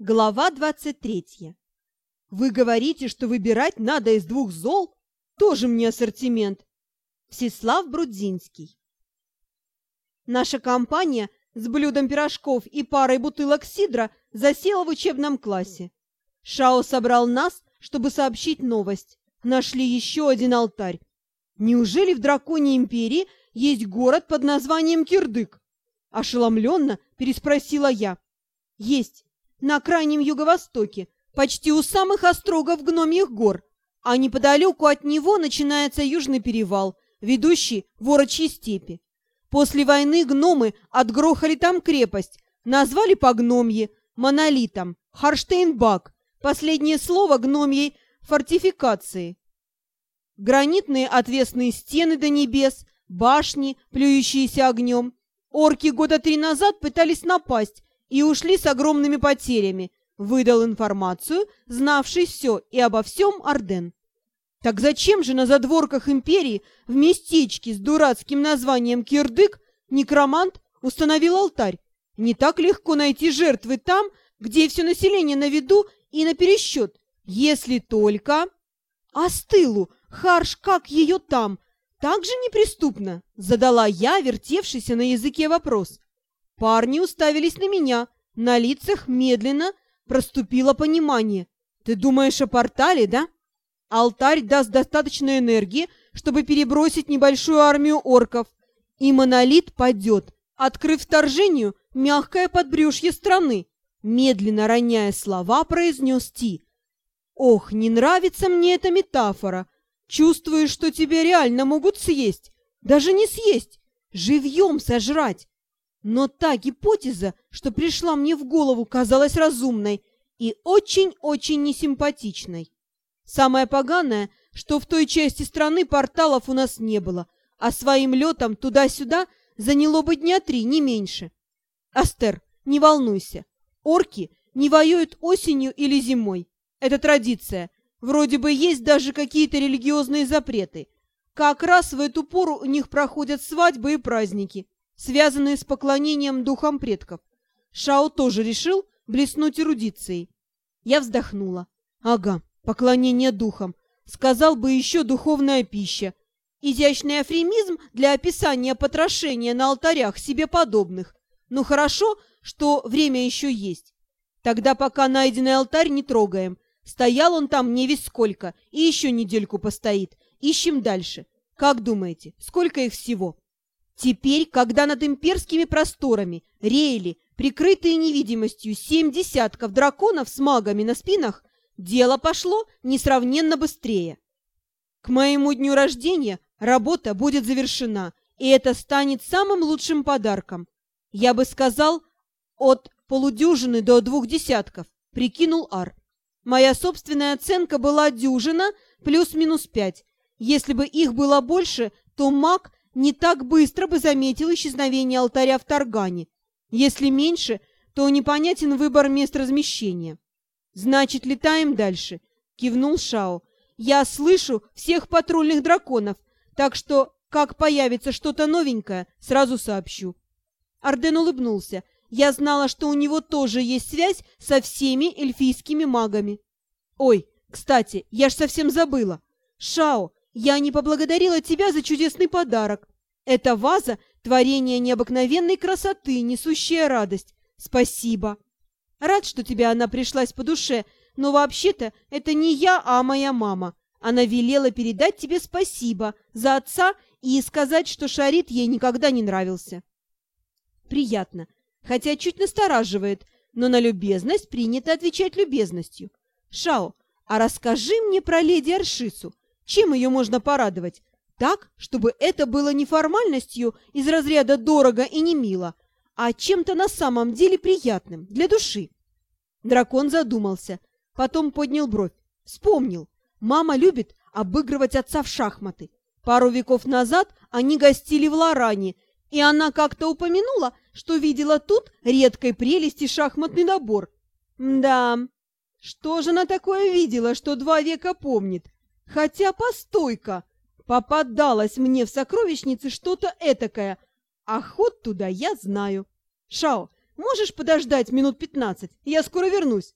Глава 23. Вы говорите, что выбирать надо из двух зол? Тоже мне ассортимент. Всеслав Брудзинский. Наша компания с блюдом пирожков и парой бутылок сидра засела в учебном классе. Шао собрал нас, чтобы сообщить новость. Нашли еще один алтарь. Неужели в Драконьей империи есть город под названием Кирдык? Ошеломленно переспросила я. Есть на крайнем юго-востоке, почти у самых острогов гномьих гор, а неподалеку от него начинается южный перевал, ведущий в Орочьи степи. После войны гномы отгрохали там крепость, назвали по гномье, монолитом, Харштейнбак, последнее слово гномьей фортификации. Гранитные отвесные стены до небес, башни, плюющиеся огнем. Орки года три назад пытались напасть, и ушли с огромными потерями, выдал информацию, знавший все и обо всем Орден. Так зачем же на задворках империи, в местечке с дурацким названием Кирдык, некромант установил алтарь? Не так легко найти жертвы там, где все население на виду и на пересчет, если только... А стылу, Харш, как ее там? Так же неприступно? Задала я, вертевшийся на языке вопрос. Парни уставились на меня. На лицах медленно проступило понимание. «Ты думаешь о портале, да? Алтарь даст достаточно энергии, чтобы перебросить небольшую армию орков, и монолит падет, открыв вторжению мягкое подбрюшье страны», медленно роняя слова, произнес Ти. «Ох, не нравится мне эта метафора. Чувствую, что тебя реально могут съесть. Даже не съесть, живьем сожрать. Но та гипотеза, что пришла мне в голову, казалась разумной и очень-очень несимпатичной. Самое поганое, что в той части страны порталов у нас не было, а своим летом туда-сюда заняло бы дня три, не меньше. Астер, не волнуйся, орки не воюют осенью или зимой. Это традиция. Вроде бы есть даже какие-то религиозные запреты. Как раз в эту пору у них проходят свадьбы и праздники связанные с поклонением духам предков. Шао тоже решил блеснуть эрудицией. Я вздохнула. Ага, поклонение духам. Сказал бы еще духовная пища. Изящный афремизм для описания потрошения на алтарях себе подобных. Ну хорошо, что время еще есть. Тогда пока найденный алтарь не трогаем. Стоял он там не весь сколько, и еще недельку постоит. Ищем дальше. Как думаете, сколько их всего? Теперь, когда над имперскими просторами реяли, прикрытые невидимостью, семь десятков драконов с магами на спинах, дело пошло несравненно быстрее. К моему дню рождения работа будет завершена, и это станет самым лучшим подарком. Я бы сказал, от полудюжины до двух десятков, прикинул Ар. Моя собственная оценка была дюжина плюс-минус пять. Если бы их было больше, то маг не так быстро бы заметил исчезновение алтаря в Таргане. Если меньше, то непонятен выбор мест размещения. «Значит, летаем дальше», — кивнул Шао. «Я слышу всех патрульных драконов, так что, как появится что-то новенькое, сразу сообщу». Арден улыбнулся. Я знала, что у него тоже есть связь со всеми эльфийскими магами. «Ой, кстати, я ж совсем забыла. Шао, я не поблагодарила тебя за чудесный подарок. Эта ваза — творение необыкновенной красоты, несущая радость. Спасибо. Рад, что тебе она пришлась по душе, но вообще-то это не я, а моя мама. Она велела передать тебе спасибо за отца и сказать, что Шарит ей никогда не нравился. Приятно, хотя чуть настораживает, но на любезность принято отвечать любезностью. Шао, а расскажи мне про леди Аршису. Чем ее можно порадовать? Так, чтобы это было не формальностью из разряда «дорого» и «не мило», а чем-то на самом деле приятным, для души. Дракон задумался, потом поднял бровь. Вспомнил. Мама любит обыгрывать отца в шахматы. Пару веков назад они гостили в Лоране, и она как-то упомянула, что видела тут редкой прелести шахматный набор. Да, что же она такое видела, что два века помнит? Хотя, постой-ка, попадалось мне в сокровищнице что-то этакое, а ход туда я знаю. Шао, можешь подождать минут пятнадцать? Я скоро вернусь.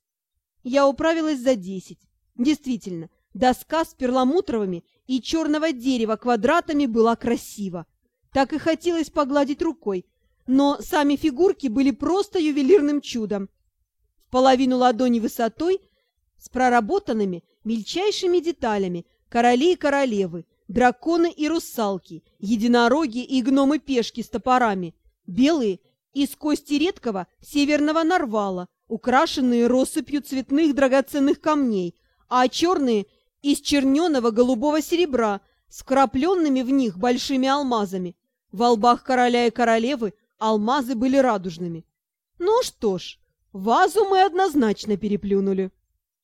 Я управилась за десять. Действительно, доска с перламутровыми и черного дерева квадратами была красива. Так и хотелось погладить рукой, но сами фигурки были просто ювелирным чудом. В половину ладони высотой, с проработанными мельчайшими деталями, короли и королевы, драконы и русалки, единороги и гномы-пешки с топорами, белые из кости редкого северного нарвала, украшенные россыпью цветных драгоценных камней, а черные – из черненого голубого серебра с вкрапленными в них большими алмазами. В лбах короля и королевы алмазы были радужными. Ну что ж, вазу мы однозначно переплюнули.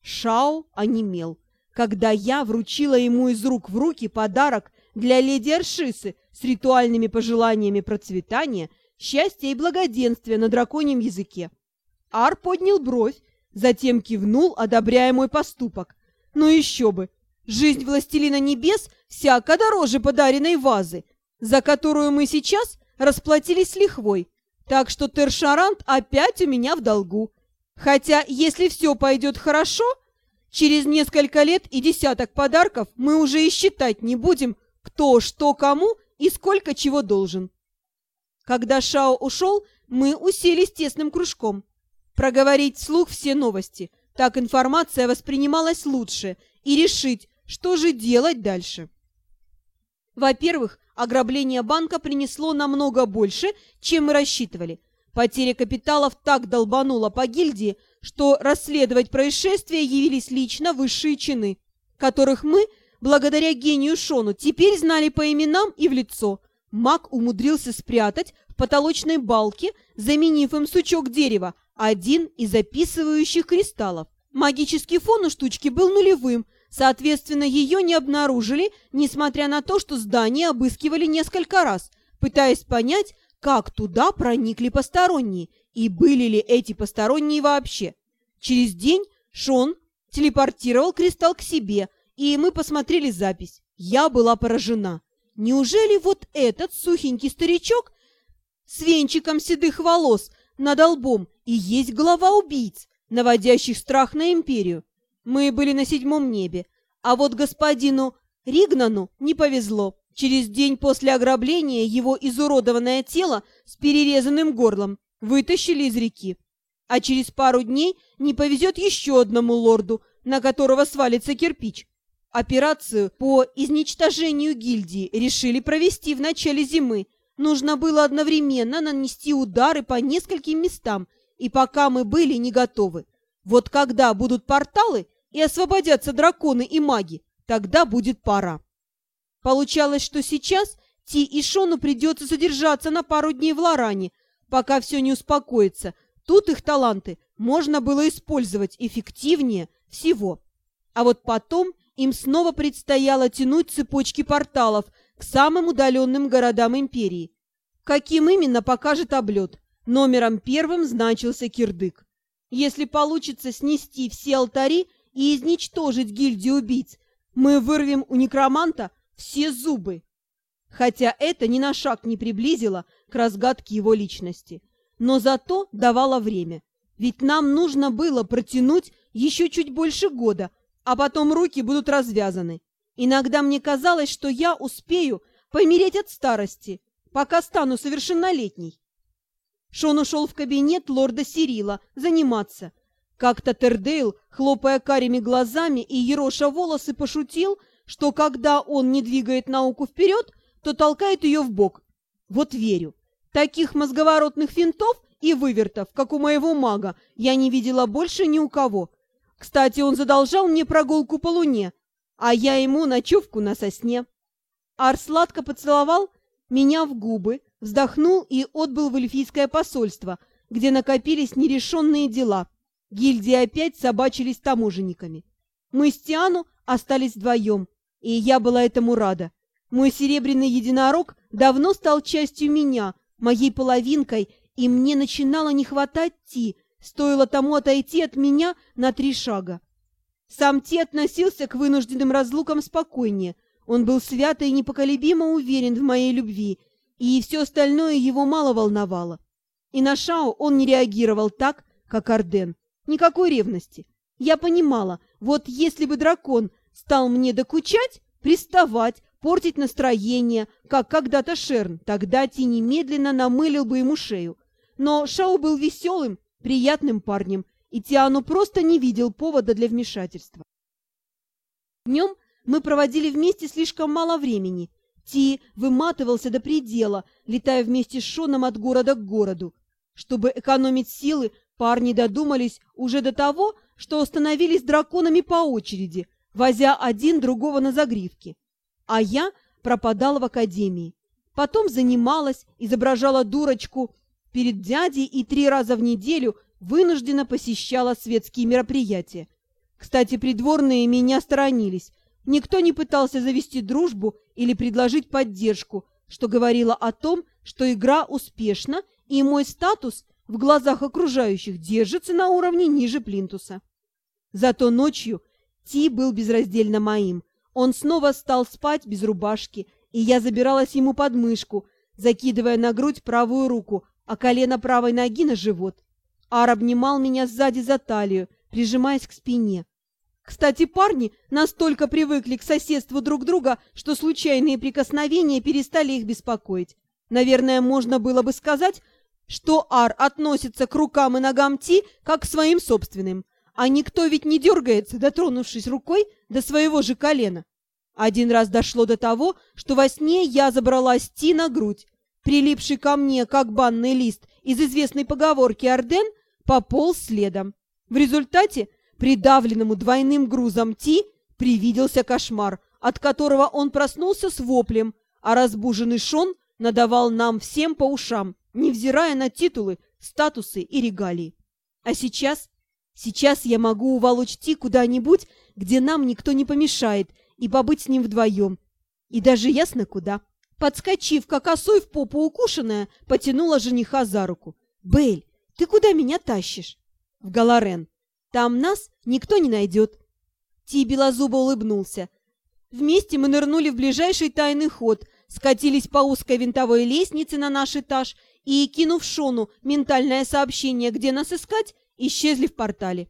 Шао онемел когда я вручила ему из рук в руки подарок для леди Аршисы с ритуальными пожеланиями процветания, счастья и благоденствия на драконьем языке. Ар поднял бровь, затем кивнул, одобряя мой поступок. Ну еще бы! Жизнь властелина небес всяко дороже подаренной вазы, за которую мы сейчас расплатились лихвой. Так что Тершарант опять у меня в долгу. Хотя, если все пойдет хорошо, Через несколько лет и десяток подарков мы уже и считать не будем, кто что кому и сколько чего должен. Когда Шао ушел, мы уселись тесным кружком. Проговорить вслух все новости, так информация воспринималась лучше, и решить, что же делать дальше. Во-первых, ограбление банка принесло намного больше, чем мы рассчитывали. Потеря капиталов так долбанула по гильдии, что расследовать происшествие явились лично высшие чины, которых мы, благодаря гению Шону, теперь знали по именам и в лицо. Маг умудрился спрятать в потолочной балке, заменив им сучок дерева, один из записывающих кристаллов. Магический фон у штучки был нулевым, соответственно, ее не обнаружили, несмотря на то, что здание обыскивали несколько раз, пытаясь понять, как туда проникли посторонние и были ли эти посторонние вообще. Через день Шон телепортировал кристалл к себе, и мы посмотрели запись. Я была поражена. Неужели вот этот сухенький старичок с венчиком седых волос над лбом и есть глава убийц, наводящих страх на империю? Мы были на седьмом небе, а вот господину Ригнану не повезло. Через день после ограбления его изуродованное тело с перерезанным горлом вытащили из реки. А через пару дней не повезет еще одному лорду, на которого свалится кирпич. Операцию по изничтожению гильдии решили провести в начале зимы. Нужно было одновременно нанести удары по нескольким местам, и пока мы были не готовы. Вот когда будут порталы и освободятся драконы и маги, тогда будет пора. Получалось, что сейчас Ти и Шону придется задержаться на пару дней в Лоране, пока все не успокоится. Тут их таланты можно было использовать эффективнее всего. А вот потом им снова предстояло тянуть цепочки порталов к самым удаленным городам империи. Каким именно покажет облет. Номером первым значился кирдык. Если получится снести все алтари и изничтожить гильдию убийц, мы вырвем у некроманта все зубы. Хотя это ни на шаг не приблизило к разгадке его личности, но зато давало время. Ведь нам нужно было протянуть еще чуть больше года, а потом руки будут развязаны. Иногда мне казалось, что я успею помереть от старости, пока стану совершеннолетней. Шон ушел в кабинет лорда Сирила заниматься. Как-то Тердейл, хлопая карими глазами и ероша волосы, пошутил, что когда он не двигает науку вперед, то толкает ее в бок. Вот верю. Таких мозговоротных финтов и вывертов, как у моего мага, я не видела больше ни у кого. Кстати, он задолжал мне прогулку по луне, а я ему ночевку на сосне. Ар сладко поцеловал меня в губы, вздохнул и отбыл в эльфийское посольство, где накопились нерешенные дела. Гильдии опять собачились таможенниками. Мы с Тиану остались вдвоем, и я была этому рада. Мой серебряный единорог давно стал частью меня, моей половинкой, и мне начинало не хватать Ти, стоило тому отойти от меня на три шага. Сам Ти относился к вынужденным разлукам спокойнее. Он был свято и непоколебимо уверен в моей любви, и все остальное его мало волновало. И на Шао он не реагировал так, как Арден. Никакой ревности. Я понимала, вот если бы дракон стал мне докучать, приставать, портить настроение, как когда-то Шерн, тогда Ти немедленно намылил бы ему шею. Но Шао был веселым, приятным парнем, и Тиану просто не видел повода для вмешательства. Днем мы проводили вместе слишком мало времени. Ти выматывался до предела, летая вместе с Шоном от города к городу. Чтобы экономить силы, парни додумались уже до того, что остановились драконами по очереди, возя один другого на загривке. А я пропадала в академии. Потом занималась, изображала дурочку перед дядей и три раза в неделю вынуждена посещала светские мероприятия. Кстати, придворные меня сторонились. Никто не пытался завести дружбу или предложить поддержку, что говорило о том, что игра успешна и мой статус в глазах окружающих держится на уровне ниже плинтуса. Зато ночью Ти был безраздельно моим. Он снова стал спать без рубашки, и я забиралась ему под мышку, закидывая на грудь правую руку, а колено правой ноги на живот. Ар обнимал меня сзади за талию, прижимаясь к спине. Кстати, парни настолько привыкли к соседству друг друга, что случайные прикосновения перестали их беспокоить. Наверное, можно было бы сказать, что Ар относится к рукам и ногам Ти как к своим собственным, а никто ведь не дергается, дотронувшись рукой до своего же колена. Один раз дошло до того, что во сне я забралась Ти на грудь. Прилипший ко мне, как банный лист, из известной поговорки Арден, пополз следом. В результате придавленному двойным грузом Ти привиделся кошмар, от которого он проснулся с воплем, а разбуженный Шон надавал нам всем по ушам, невзирая на титулы, статусы и регалии. А сейчас, сейчас я могу уволочь Ти куда-нибудь, где нам никто не помешает, и побыть с ним вдвоем. И даже ясно куда. Подскочив, как осой в попу укушенная, потянула жениха за руку. «Бель, ты куда меня тащишь?» «В Галарен. Там нас никто не найдет». Ти белозубо улыбнулся. Вместе мы нырнули в ближайший тайный ход, скатились по узкой винтовой лестнице на наш этаж и, кинув Шону ментальное сообщение, где нас искать, исчезли в портале.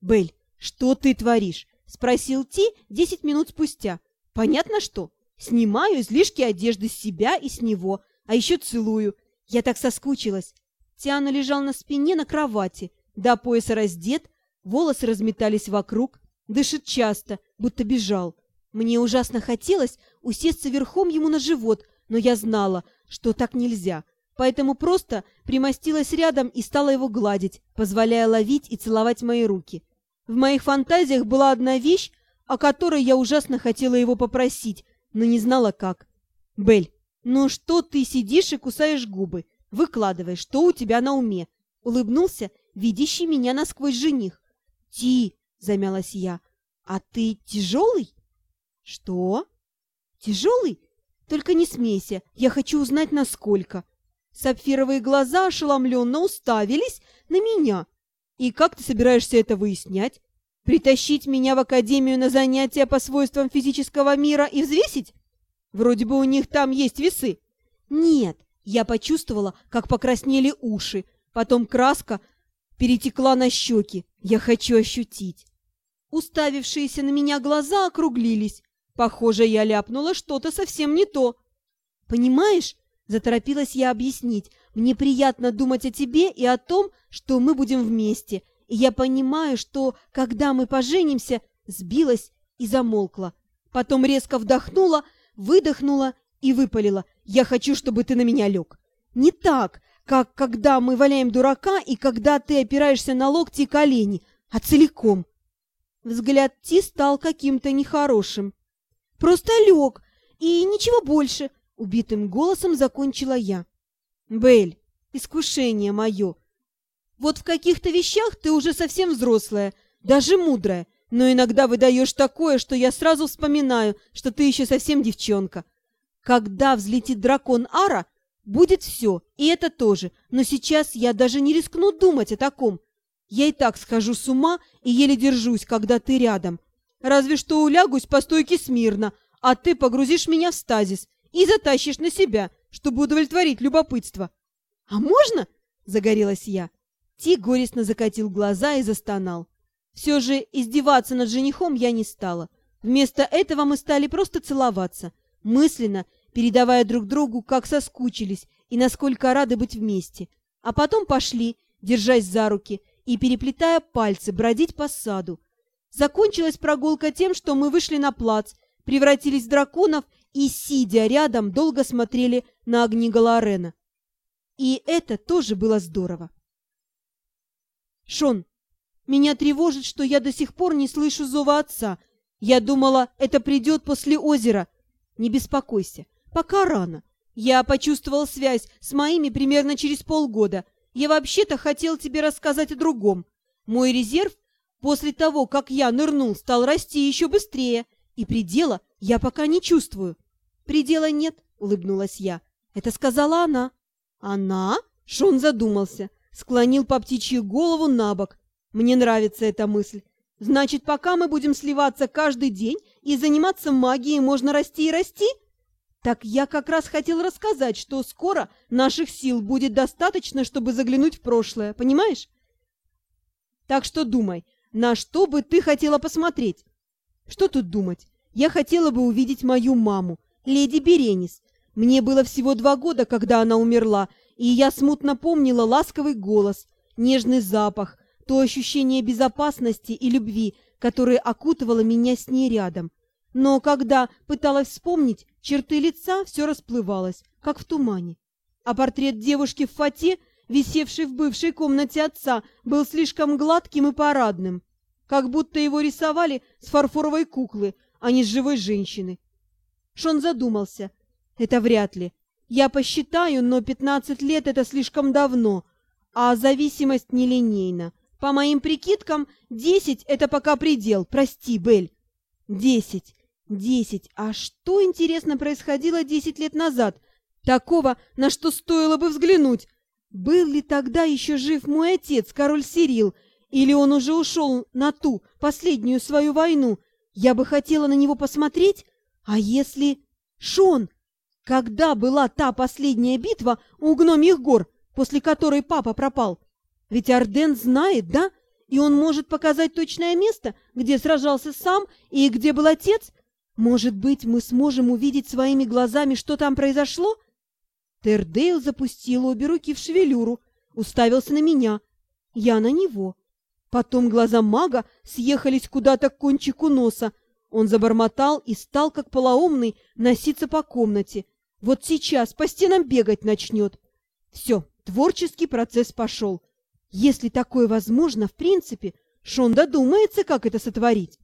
«Бель, что ты творишь?» — спросил Ти десять минут спустя. «Понятно, что. Снимаю излишки одежды с себя и с него, а еще целую. Я так соскучилась». Тиана лежал на спине на кровати, до пояса раздет, волосы разметались вокруг, дышит часто, будто бежал. Мне ужасно хотелось усесться верхом ему на живот, но я знала, что так нельзя — поэтому просто примостилась рядом и стала его гладить, позволяя ловить и целовать мои руки. В моих фантазиях была одна вещь, о которой я ужасно хотела его попросить, но не знала как. «Бель, ну что ты сидишь и кусаешь губы? Выкладывай, что у тебя на уме?» Улыбнулся, видящий меня насквозь жених. «Ти!» — замялась я. «А ты тяжелый?» «Что?» «Тяжелый? Только не смейся, я хочу узнать, насколько». Сапфировые глаза ошеломленно уставились на меня. «И как ты собираешься это выяснять? Притащить меня в академию на занятия по свойствам физического мира и взвесить? Вроде бы у них там есть весы». «Нет». Я почувствовала, как покраснели уши, потом краска перетекла на щеки. Я хочу ощутить. Уставившиеся на меня глаза округлились. Похоже, я ляпнула что-то совсем не то. «Понимаешь, Заторопилась я объяснить. Мне приятно думать о тебе и о том, что мы будем вместе. И я понимаю, что, когда мы поженимся, сбилась и замолкла. Потом резко вдохнула, выдохнула и выпалила. Я хочу, чтобы ты на меня лег. Не так, как когда мы валяем дурака и когда ты опираешься на локти и колени, а целиком. Взгляд Ти стал каким-то нехорошим. Просто лег, и ничего больше. Убитым голосом закончила я. Бель, искушение мое. Вот в каких-то вещах ты уже совсем взрослая, даже мудрая, но иногда выдаешь такое, что я сразу вспоминаю, что ты еще совсем девчонка. Когда взлетит дракон Ара, будет все, и это тоже, но сейчас я даже не рискну думать о таком. Я и так схожу с ума и еле держусь, когда ты рядом. Разве что улягусь по стойке смирно, а ты погрузишь меня в стазис, и затащишь на себя, чтобы удовлетворить любопытство. А можно? загорелась я. Ти горестно закатил глаза и застонал. Все же издеваться над женихом я не стала. Вместо этого мы стали просто целоваться, мысленно передавая друг другу, как соскучились и насколько рады быть вместе. А потом пошли, держась за руки и переплетая пальцы, бродить по саду. Закончилась прогулка тем, что мы вышли на плац, превратились в драконов и, сидя рядом, долго смотрели на огни Галарена. И это тоже было здорово. Шон, меня тревожит, что я до сих пор не слышу зова отца. Я думала, это придет после озера. Не беспокойся, пока рано. Я почувствовал связь с моими примерно через полгода. Я вообще-то хотел тебе рассказать о другом. Мой резерв после того, как я нырнул, стал расти еще быстрее, и предела я пока не чувствую. Предела нет, улыбнулась я. Это сказала она. Она? Шон задумался, склонил по птичью голову на бок. Мне нравится эта мысль. Значит, пока мы будем сливаться каждый день и заниматься магией, можно расти и расти? Так я как раз хотел рассказать, что скоро наших сил будет достаточно, чтобы заглянуть в прошлое, понимаешь? Так что думай, на что бы ты хотела посмотреть? Что тут думать? Я хотела бы увидеть мою маму, леди Беренис. Мне было всего два года, когда она умерла, и я смутно помнила ласковый голос, нежный запах, то ощущение безопасности и любви, которое окутывало меня с ней рядом. Но когда пыталась вспомнить, черты лица все расплывалось, как в тумане. А портрет девушки в фате, висевший в бывшей комнате отца, был слишком гладким и парадным, как будто его рисовали с фарфоровой куклы, а не с живой женщины. Шон задумался. Это вряд ли. Я посчитаю, но пятнадцать лет — это слишком давно, а зависимость нелинейна. По моим прикидкам, десять — это пока предел. Прости, Бель. Десять. Десять. А что, интересно, происходило десять лет назад? Такого, на что стоило бы взглянуть. Был ли тогда еще жив мой отец, король Сирил, или он уже ушел на ту, последнюю свою войну? Я бы хотела на него посмотреть. А если... Шон! Когда была та последняя битва у гномьих гор, после которой папа пропал? Ведь Арден знает, да? И он может показать точное место, где сражался сам и где был отец? Может быть, мы сможем увидеть своими глазами, что там произошло? Тердейл запустил обе руки в шевелюру, уставился на меня. Я на него. Потом глаза мага съехались куда-то к кончику носа. Он забормотал и стал, как полоумный, носиться по комнате. Вот сейчас по стенам бегать начнет. Все, творческий процесс пошел. Если такое возможно, в принципе, Шон додумается, как это сотворить.